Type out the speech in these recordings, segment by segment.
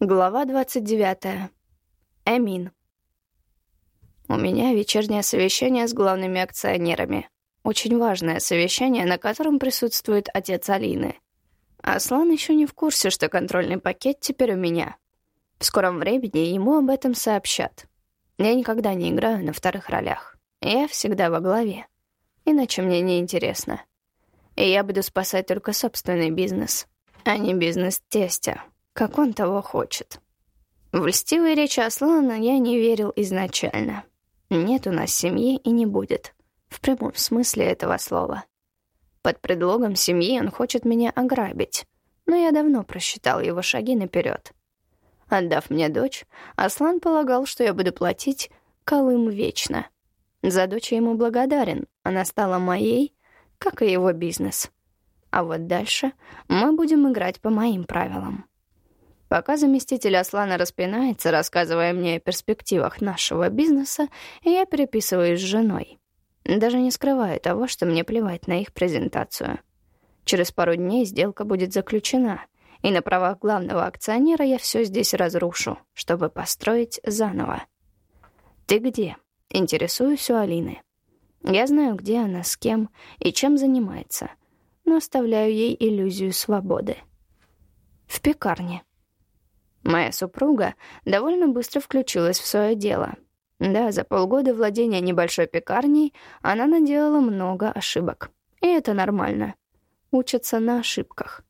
Глава 29. Эмин. У меня вечернее совещание с главными акционерами. Очень важное совещание, на котором присутствует отец Алины. Аслан еще не в курсе, что контрольный пакет теперь у меня. В скором времени ему об этом сообщат. Я никогда не играю на вторых ролях. Я всегда во главе. Иначе мне не интересно. И я буду спасать только собственный бизнес, а не бизнес тестя как он того хочет. В льстивые речи Аслана я не верил изначально. Нет у нас семьи и не будет. В прямом смысле этого слова. Под предлогом семьи он хочет меня ограбить. Но я давно просчитал его шаги наперед. Отдав мне дочь, Аслан полагал, что я буду платить Колым вечно. За дочь ему благодарен. Она стала моей, как и его бизнес. А вот дальше мы будем играть по моим правилам. Пока заместитель Аслана распинается, рассказывая мне о перспективах нашего бизнеса, я переписываюсь с женой. Даже не скрываю того, что мне плевать на их презентацию. Через пару дней сделка будет заключена, и на правах главного акционера я все здесь разрушу, чтобы построить заново. «Ты где?» — интересуюсь у Алины. Я знаю, где она, с кем и чем занимается, но оставляю ей иллюзию свободы. В пекарне. Моя супруга довольно быстро включилась в свое дело. Да, за полгода владения небольшой пекарней она наделала много ошибок. И это нормально. Учатся на ошибках.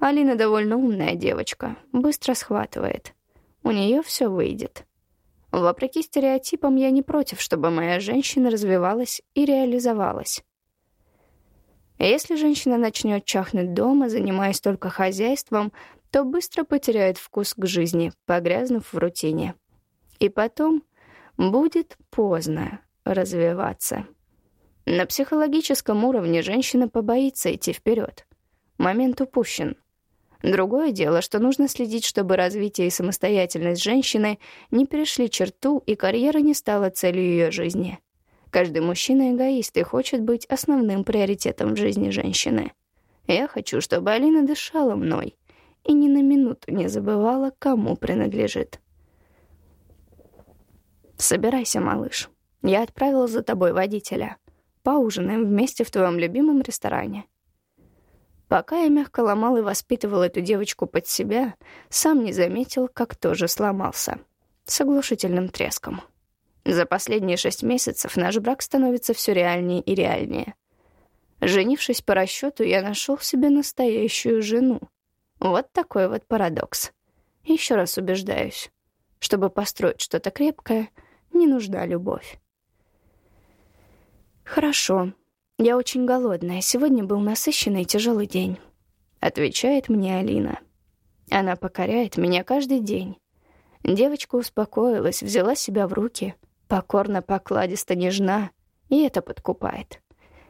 Алина довольно умная девочка, быстро схватывает. У нее все выйдет. Вопреки стереотипам, я не против, чтобы моя женщина развивалась и реализовалась. Если женщина начнет чахнуть дома, занимаясь только хозяйством, то быстро потеряет вкус к жизни, погрязнув в рутине. И потом будет поздно развиваться. На психологическом уровне женщина побоится идти вперед. Момент упущен. Другое дело, что нужно следить, чтобы развитие и самостоятельность женщины не перешли черту, и карьера не стала целью ее жизни. Каждый мужчина эгоист и хочет быть основным приоритетом в жизни женщины. Я хочу, чтобы Алина дышала мной, и ни на минуту не забывала, кому принадлежит. «Собирайся, малыш. Я отправила за тобой водителя. Поужинаем вместе в твоем любимом ресторане». Пока я мягко ломал и воспитывал эту девочку под себя, сам не заметил, как тоже сломался. С оглушительным треском. За последние шесть месяцев наш брак становится все реальнее и реальнее. Женившись по расчету, я нашел себе настоящую жену, вот такой вот парадокс. Еще раз убеждаюсь. Чтобы построить что-то крепкое, не нужна любовь. «Хорошо. Я очень голодная. Сегодня был насыщенный и тяжелый день», — отвечает мне Алина. Она покоряет меня каждый день. Девочка успокоилась, взяла себя в руки, покорно, покладисто, нежна, и это подкупает.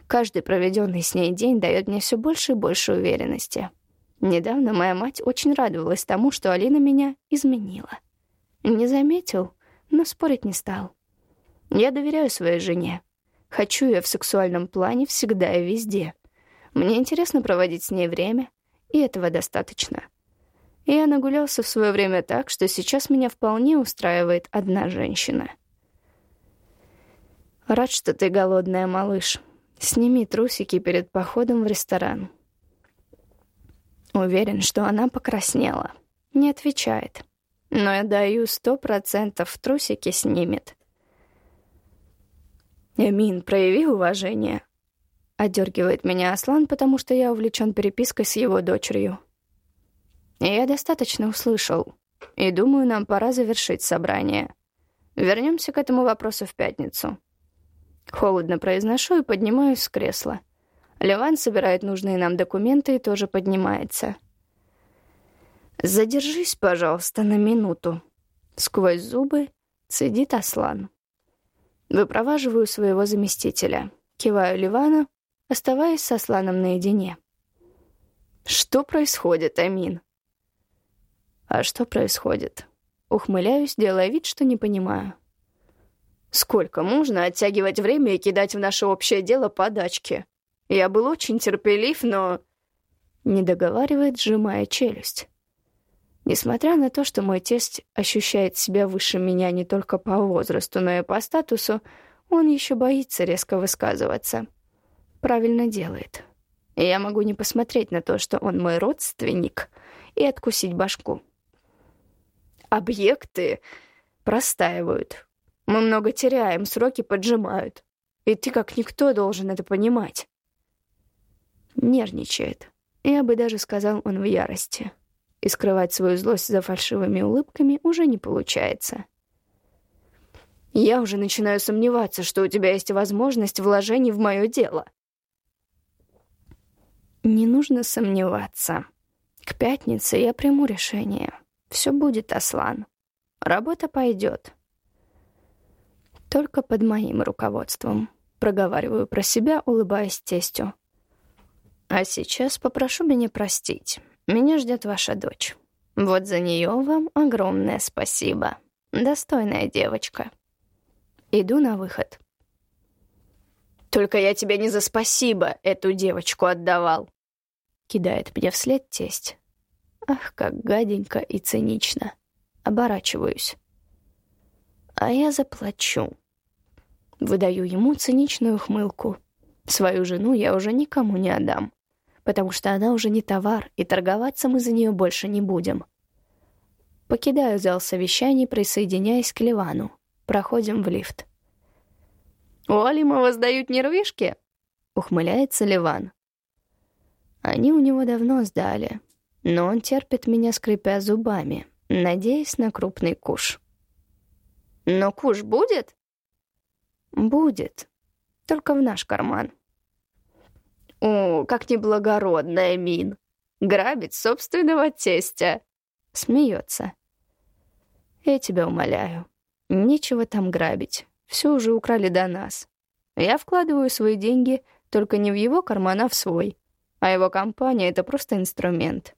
Каждый проведенный с ней день дает мне все больше и больше уверенности — Недавно моя мать очень радовалась тому, что Алина меня изменила. Не заметил, но спорить не стал. Я доверяю своей жене. Хочу ее в сексуальном плане всегда и везде. Мне интересно проводить с ней время, и этого достаточно. Я нагулялся в свое время так, что сейчас меня вполне устраивает одна женщина. Рад, что ты голодная, малыш. Сними трусики перед походом в ресторан. Уверен, что она покраснела. Не отвечает. Но я даю сто процентов трусики снимет. «Эмин, прояви уважение», — одергивает меня Аслан, потому что я увлечен перепиской с его дочерью. я достаточно услышал, и думаю, нам пора завершить собрание. Вернемся к этому вопросу в пятницу. Холодно произношу и поднимаюсь с кресла. Леван собирает нужные нам документы и тоже поднимается. «Задержись, пожалуйста, на минуту». Сквозь зубы цедит Аслан. Выпроваживаю своего заместителя. Киваю Ливана, оставаясь с Асланом наедине. «Что происходит, Амин?» «А что происходит?» Ухмыляюсь, делая вид, что не понимаю. «Сколько можно оттягивать время и кидать в наше общее дело подачки?» Я был очень терпелив, но...» Не договаривает, сжимая челюсть. Несмотря на то, что мой тесть ощущает себя выше меня не только по возрасту, но и по статусу, он еще боится резко высказываться. Правильно делает. Я могу не посмотреть на то, что он мой родственник, и откусить башку. Объекты простаивают. Мы много теряем, сроки поджимают. И ты, как никто, должен это понимать. Нервничает. Я бы даже сказал, он в ярости. И скрывать свою злость за фальшивыми улыбками уже не получается. Я уже начинаю сомневаться, что у тебя есть возможность вложений в мое дело. Не нужно сомневаться. К пятнице я приму решение. Все будет, Аслан. Работа пойдет. Только под моим руководством. Проговариваю про себя, улыбаясь тестю. А сейчас попрошу меня простить. Меня ждет ваша дочь. Вот за нее вам огромное спасибо. Достойная девочка. Иду на выход. Только я тебе не за спасибо эту девочку отдавал. Кидает мне вслед тесть. Ах, как гаденько и цинично. Оборачиваюсь. А я заплачу. Выдаю ему циничную ухмылку. Свою жену я уже никому не отдам, потому что она уже не товар, и торговаться мы за нее больше не будем. Покидаю зал совещаний, присоединяясь к Ливану. Проходим в лифт. «У Алимова сдают нервишки?» — ухмыляется Ливан. Они у него давно сдали, но он терпит меня, скрипя зубами, надеясь на крупный куш. «Но куш будет?» «Будет, только в наш карман». «О, как неблагородная Мин! Грабить собственного тестя!» Смеется. «Я тебя умоляю, нечего там грабить, все уже украли до нас. Я вкладываю свои деньги только не в его карман, а в свой, а его компания — это просто инструмент».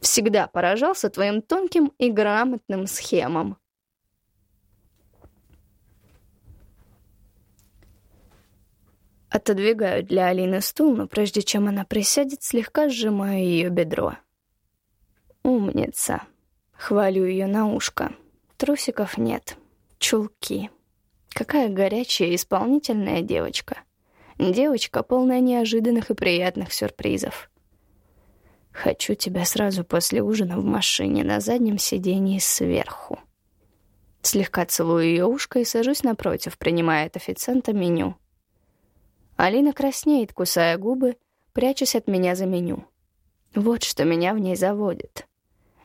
Всегда поражался твоим тонким и грамотным схемам. Отодвигаю для Алины стул, но прежде чем она присядет, слегка сжимаю ее бедро. «Умница!» Хвалю ее на ушко. Трусиков нет. Чулки. Какая горячая исполнительная девочка. Девочка, полная неожиданных и приятных сюрпризов. Хочу тебя сразу после ужина в машине на заднем сиденье сверху. Слегка целую ее ушко и сажусь напротив, принимая от официанта меню. Алина краснеет, кусая губы, прячась от меня за меню. Вот что меня в ней заводит.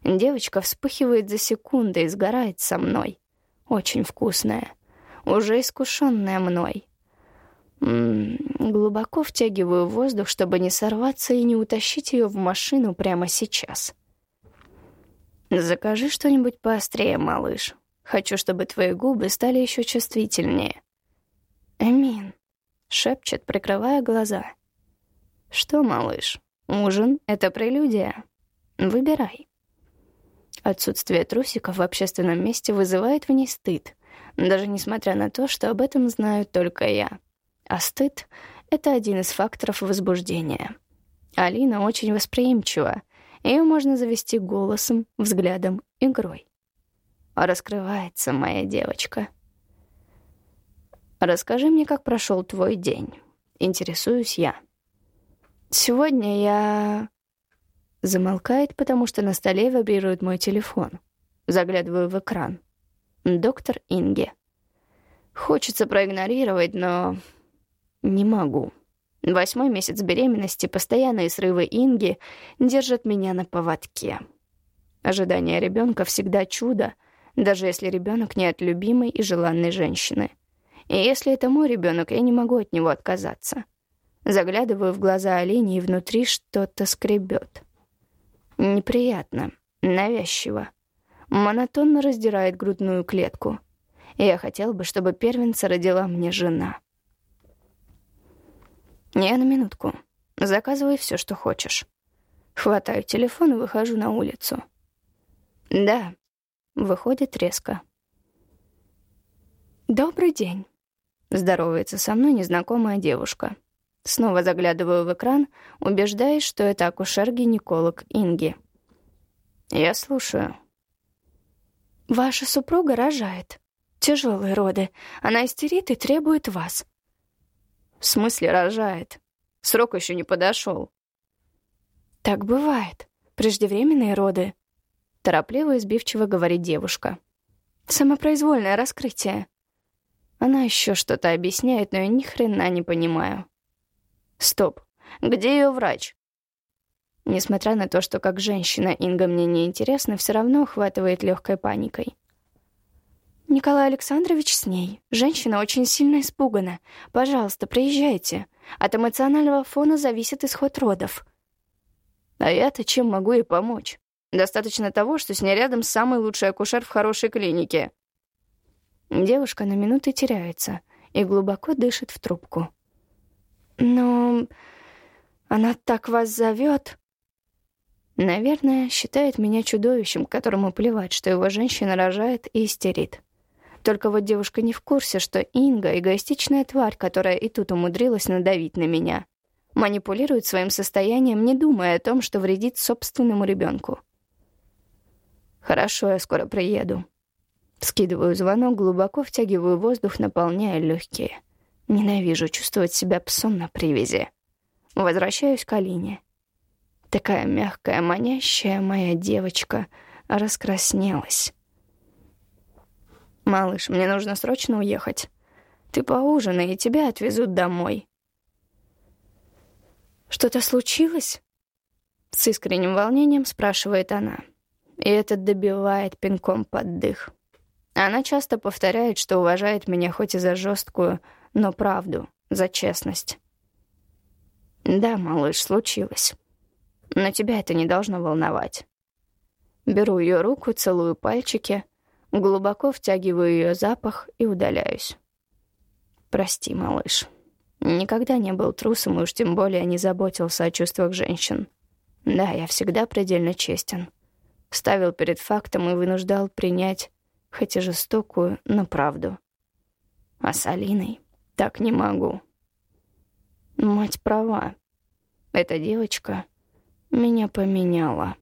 Девочка вспыхивает за секунды и сгорает со мной. Очень вкусная. Уже искушенная мной. М -м, глубоко втягиваю воздух, чтобы не сорваться и не утащить ее в машину прямо сейчас. «Закажи что-нибудь поострее, малыш. Хочу, чтобы твои губы стали еще чувствительнее». «Эмин», шепчет, прикрывая глаза. «Что, малыш, ужин — это прелюдия? Выбирай». Отсутствие трусиков в общественном месте вызывает в ней стыд, даже несмотря на то, что об этом знаю только я. А стыд — это один из факторов возбуждения. Алина очень восприимчива, ее можно завести голосом, взглядом, игрой. Раскрывается моя девочка — Расскажи мне, как прошел твой день. Интересуюсь я. Сегодня я... Замолкает, потому что на столе вибрирует мой телефон. Заглядываю в экран. Доктор Инге. Хочется проигнорировать, но... Не могу. Восьмой месяц беременности, постоянные срывы Инги держат меня на поводке. Ожидание ребенка всегда чудо, даже если ребенок не от любимой и желанной женщины — и если это мой ребенок, я не могу от него отказаться. Заглядываю в глаза Алине, и внутри что-то скребет. Неприятно, навязчиво. Монотонно раздирает грудную клетку. И я хотел бы, чтобы первенца родила мне жена. Я на минутку. Заказывай все, что хочешь. Хватаю телефон и выхожу на улицу. Да, выходит резко. «Добрый день». Здоровается со мной незнакомая девушка. Снова заглядываю в экран, убеждаясь, что это акушер-гинеколог Инги. Я слушаю. Ваша супруга рожает. Тяжелые роды. Она истерит и требует вас. В смысле рожает? Срок еще не подошел. Так бывает. Преждевременные роды. Торопливо и сбивчиво говорит девушка. Самопроизвольное раскрытие. Она еще что-то объясняет, но я ни хрена не понимаю. Стоп. Где ее врач? Несмотря на то, что как женщина Инга мне не интересна, все равно охватывает легкой паникой. Николай Александрович с ней. Женщина очень сильно испугана. Пожалуйста, приезжайте. От эмоционального фона зависит исход родов. А я-то чем могу ей помочь? Достаточно того, что с ней рядом самый лучший акушер в хорошей клинике. Девушка на минуты теряется и глубоко дышит в трубку. «Но она так вас зовет. Наверное, считает меня чудовищем, которому плевать, что его женщина рожает и истерит. Только вот девушка не в курсе, что Инга — эгоистичная тварь, которая и тут умудрилась надавить на меня. Манипулирует своим состоянием, не думая о том, что вредит собственному ребенку. «Хорошо, я скоро приеду». Скидываю звонок, глубоко втягиваю воздух, наполняя легкие. Ненавижу чувствовать себя псом на привязи. Возвращаюсь к Алине. Такая мягкая, манящая моя девочка раскраснелась. «Малыш, мне нужно срочно уехать. Ты поужинай, и тебя отвезут домой». «Что-то случилось?» С искренним волнением спрашивает она. И это добивает пинком под дых. Она часто повторяет, что уважает меня хоть и за жесткую, но правду, за честность. «Да, малыш, случилось. Но тебя это не должно волновать». Беру ее руку, целую пальчики, глубоко втягиваю ее запах и удаляюсь. «Прости, малыш. Никогда не был трусом и уж тем более не заботился о чувствах женщин. Да, я всегда предельно честен. Ставил перед фактом и вынуждал принять, хоть и жестокую, но правду. А с Алиной так не могу». Мать права. Эта девочка меня поменяла.